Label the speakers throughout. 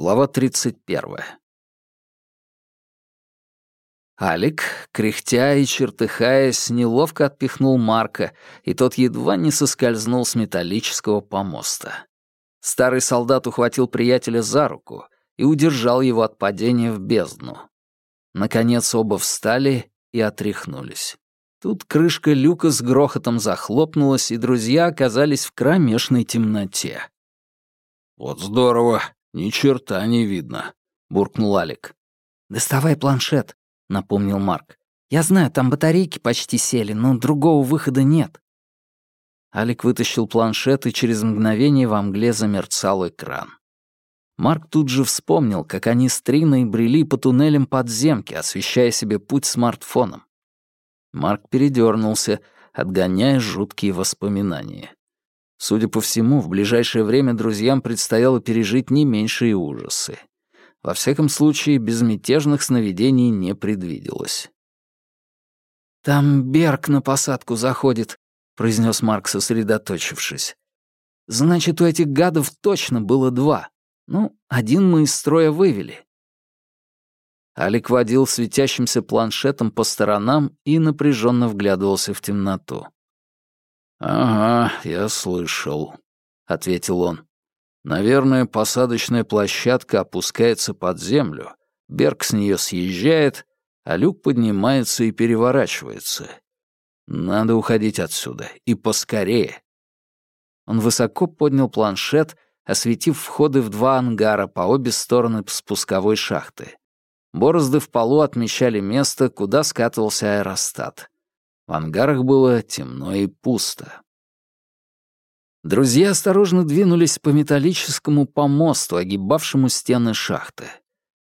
Speaker 1: Глава 31. Алик, кряхтя и чертыхаясь, неловко отпихнул Марка, и тот едва не соскользнул с металлического помоста. Старый солдат ухватил приятеля за руку и удержал его от падения в бездну. Наконец оба встали и отряхнулись. Тут крышка люка с грохотом захлопнулась, и друзья оказались в кромешной темноте.
Speaker 2: «Вот здорово!» «Ни черта не видно», — буркнул Алик.
Speaker 3: «Доставай планшет», — напомнил Марк. «Я знаю, там батарейки почти сели, но другого выхода нет».
Speaker 1: Алик вытащил планшет, и через мгновение во мгле замерцал экран. Марк тут же вспомнил, как они с Триной брели по туннелям подземки, освещая себе путь смартфоном. Марк передернулся, отгоняя жуткие воспоминания. Судя по всему, в ближайшее время друзьям предстояло пережить не меньшие ужасы. Во всяком случае, безмятежных сновидений не предвиделось.
Speaker 3: «Там Берг на посадку заходит», — произнес Марк, сосредоточившись. «Значит, у этих гадов точно было два. Ну, один мы из строя вывели».
Speaker 1: Алик водил светящимся планшетом по сторонам и напряженно вглядывался в темноту.
Speaker 2: «Ага, я слышал», — ответил он. «Наверное, посадочная площадка опускается под землю, Берг с нее съезжает, а люк поднимается и переворачивается. Надо уходить отсюда, и поскорее».
Speaker 1: Он высоко поднял планшет, осветив входы в два ангара по обе стороны спусковой шахты. Борозды в полу отмечали место, куда скатывался аэростат. В ангарах было темно и пусто. Друзья осторожно двинулись по металлическому помосту, огибавшему стены шахты.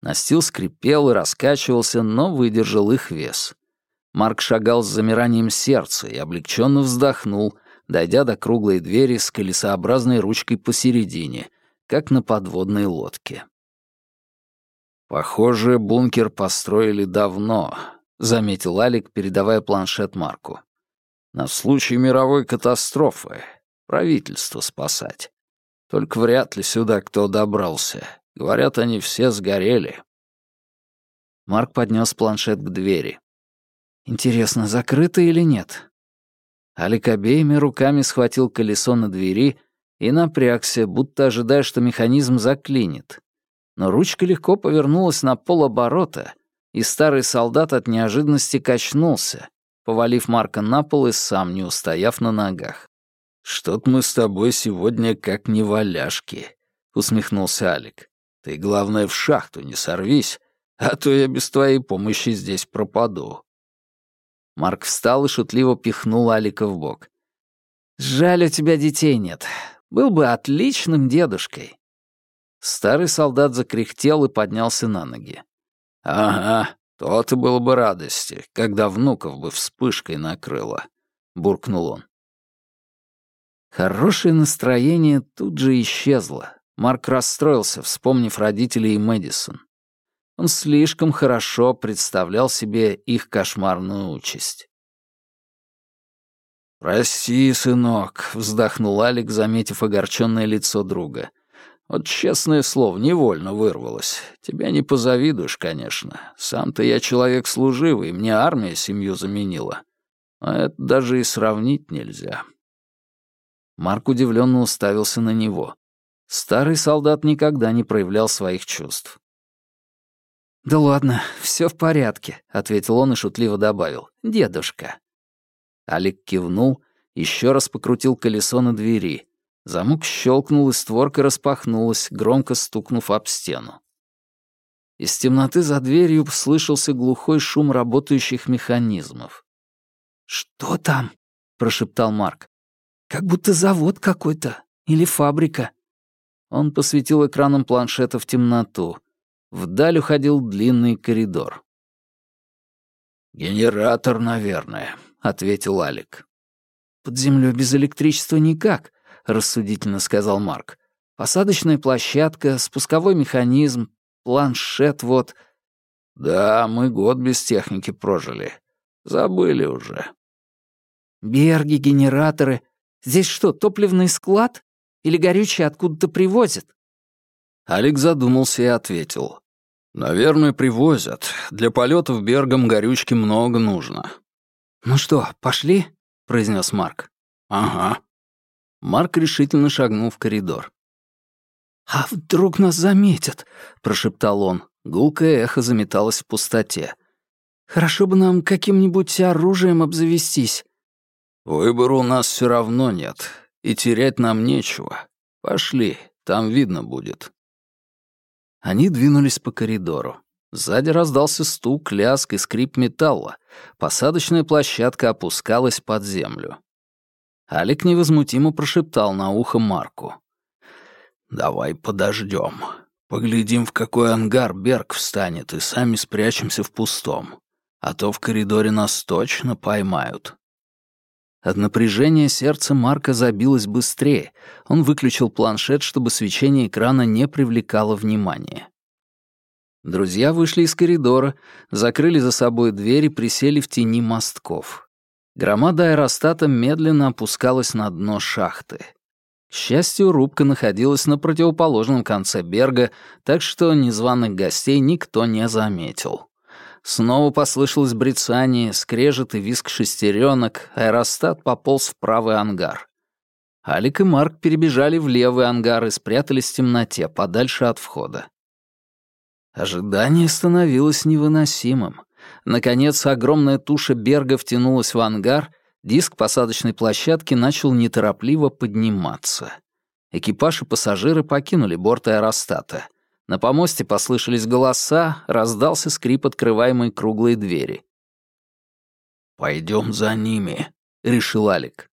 Speaker 1: Настил скрипел и раскачивался, но выдержал их вес. Марк шагал с замиранием сердца и облегченно вздохнул, дойдя до круглой двери с колесообразной ручкой посередине, как на подводной лодке.
Speaker 2: Похоже, бункер построили давно, — заметил Алик, передавая планшет Марку. «На случай мировой катастрофы. Правительство спасать. Только вряд ли сюда кто добрался. Говорят, они все сгорели».
Speaker 1: Марк поднес планшет к двери.
Speaker 3: «Интересно, закрыто или нет?»
Speaker 1: Алик обеими руками схватил колесо на двери и напрягся, будто ожидая, что механизм заклинит. Но ручка легко повернулась на полоборота — и старый солдат от неожиданности качнулся, повалив Марка на пол и сам не устояв на ногах.
Speaker 2: «Что-то мы с тобой сегодня как неваляшки», — усмехнулся Алик. «Ты, главное, в шахту не сорвись, а то я без твоей помощи здесь пропаду».
Speaker 1: Марк встал и шутливо пихнул Алика в бок.
Speaker 3: «Жаль, у тебя детей нет. Был бы отличным дедушкой».
Speaker 1: Старый солдат закряхтел и поднялся на ноги.
Speaker 2: «Ага, то-то было бы радости, когда внуков бы вспышкой накрыло», — буркнул он.
Speaker 1: Хорошее настроение тут же исчезло. Марк расстроился, вспомнив родителей и Мэдисон. Он слишком хорошо представлял себе их кошмарную участь.
Speaker 2: «Прости, сынок», — вздохнул Алик, заметив огорченное лицо друга. Вот честное слово, невольно вырвалось. Тебя не позавидуешь, конечно. Сам-то я человек служивый, мне армия семью заменила. А это даже и сравнить нельзя.
Speaker 1: Марк удивленно уставился на него. Старый солдат никогда не проявлял своих чувств.
Speaker 3: «Да ладно, все в порядке», — ответил он и шутливо добавил. «Дедушка».
Speaker 1: Алик кивнул, еще раз покрутил колесо на двери — Замок щелкнул, и створка распахнулась, громко стукнув об стену. Из темноты за дверью слышался глухой шум работающих механизмов.
Speaker 3: «Что там?» — прошептал Марк. «Как будто завод какой-то. Или фабрика».
Speaker 1: Он посветил экраном планшета в темноту. Вдаль уходил длинный коридор.
Speaker 2: «Генератор, наверное», — ответил Алик.
Speaker 3: «Под землей без электричества никак. — рассудительно сказал Марк. «Посадочная площадка, спусковой механизм, планшет вот».
Speaker 2: «Да, мы год без техники прожили. Забыли уже».
Speaker 3: «Берги, генераторы. Здесь что, топливный склад? Или горючее откуда-то привозят?»
Speaker 2: Алекс задумался и ответил. «Наверное, привозят. Для полетов Бергом горючки много нужно».
Speaker 3: «Ну что, пошли?» — произнес Марк.
Speaker 2: «Ага».
Speaker 1: Марк решительно шагнул в коридор.
Speaker 3: «А вдруг нас заметят?» — прошептал он.
Speaker 1: Гулкое эхо заметалось в пустоте.
Speaker 3: «Хорошо бы нам каким-нибудь оружием обзавестись».
Speaker 2: «Выбора у нас все равно нет, и терять нам нечего. Пошли, там видно будет».
Speaker 1: Они двинулись по коридору. Сзади раздался стук, лязг и скрип металла. Посадочная площадка опускалась под землю. Алик невозмутимо прошептал на ухо Марку.
Speaker 2: «Давай подождем. Поглядим, в какой ангар Берг встанет, и сами спрячемся в пустом. А то в коридоре нас точно поймают».
Speaker 1: От напряжения сердце Марка забилось быстрее. Он выключил планшет, чтобы свечение экрана не привлекало внимания. Друзья вышли из коридора, закрыли за собой дверь и присели в тени мостков. Громада аэростата медленно опускалась на дно шахты. К счастью, рубка находилась на противоположном конце берга, так что незваных гостей никто не заметил. Снова послышалось брецание, скрежет и визг шестеренок, аэростат пополз в правый ангар. Алик и Марк перебежали в левый ангар и спрятались в темноте, подальше от входа. Ожидание становилось невыносимым. Наконец, огромная туша Берга втянулась в ангар, диск посадочной площадки начал неторопливо подниматься. Экипаж и пассажиры покинули борт аэростата. На помосте послышались голоса, раздался скрип открываемой круглой двери.
Speaker 2: «Пойдем за ними», — решил Алик.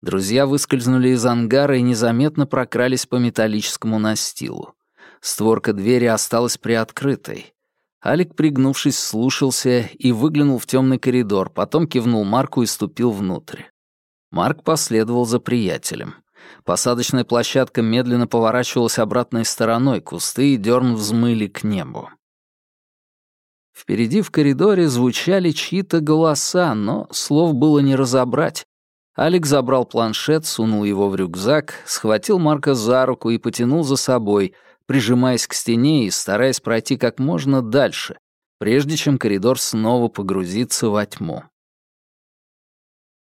Speaker 1: Друзья выскользнули из ангара и незаметно прокрались по металлическому настилу. Створка двери осталась приоткрытой. Алик, пригнувшись, слушался и выглянул в темный коридор, потом кивнул Марку и ступил внутрь. Марк последовал за приятелем. Посадочная площадка медленно поворачивалась обратной стороной, кусты и дерн взмыли к небу. Впереди в коридоре звучали чьи-то голоса, но слов было не разобрать. Алик забрал планшет, сунул его в рюкзак, схватил Марка за руку и потянул за собой, прижимаясь к стене и стараясь пройти как можно дальше, прежде чем коридор снова погрузится во тьму.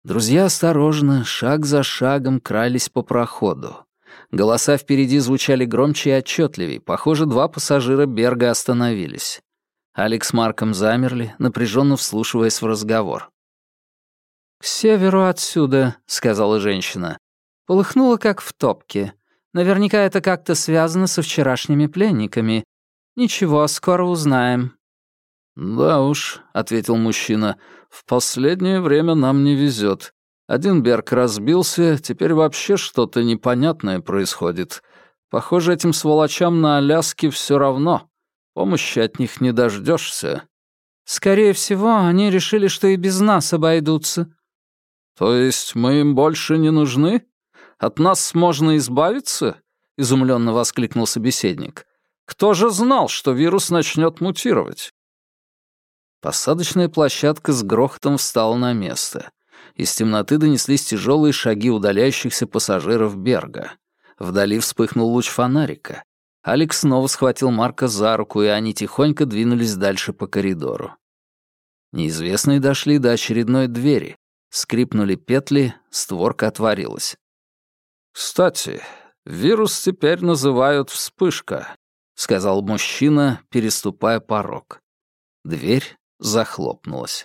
Speaker 1: Друзья осторожно, шаг за шагом крались по проходу. Голоса впереди звучали громче и отчетливее. Похоже, два пассажира Берга остановились. Алекс с Марком замерли, напряженно вслушиваясь в разговор.
Speaker 3: «К северу отсюда», — сказала женщина. «Полыхнуло, как в топке. Наверняка это как-то связано со вчерашними пленниками. Ничего, скоро узнаем».
Speaker 2: «Да уж», — ответил мужчина, — «в последнее время нам не везет. Один Берг разбился, теперь вообще что-то непонятное происходит. Похоже, этим сволочам на Аляске все равно. Помощи от них не дождешься.
Speaker 3: «Скорее всего, они решили, что и без нас обойдутся».
Speaker 2: «То есть мы им больше не нужны? От нас можно избавиться?» — изумленно воскликнул собеседник. «Кто же знал, что вирус начнет мутировать?»
Speaker 1: Посадочная площадка с грохотом встала на место. Из темноты донеслись тяжелые шаги удаляющихся пассажиров Берга. Вдали вспыхнул луч фонарика. Алекс снова схватил Марка за руку, и они тихонько двинулись дальше по коридору. Неизвестные дошли до очередной двери. Скрипнули петли, створка отворилась.
Speaker 2: «Кстати, вирус теперь называют вспышка», — сказал мужчина, переступая порог.
Speaker 1: Дверь захлопнулась.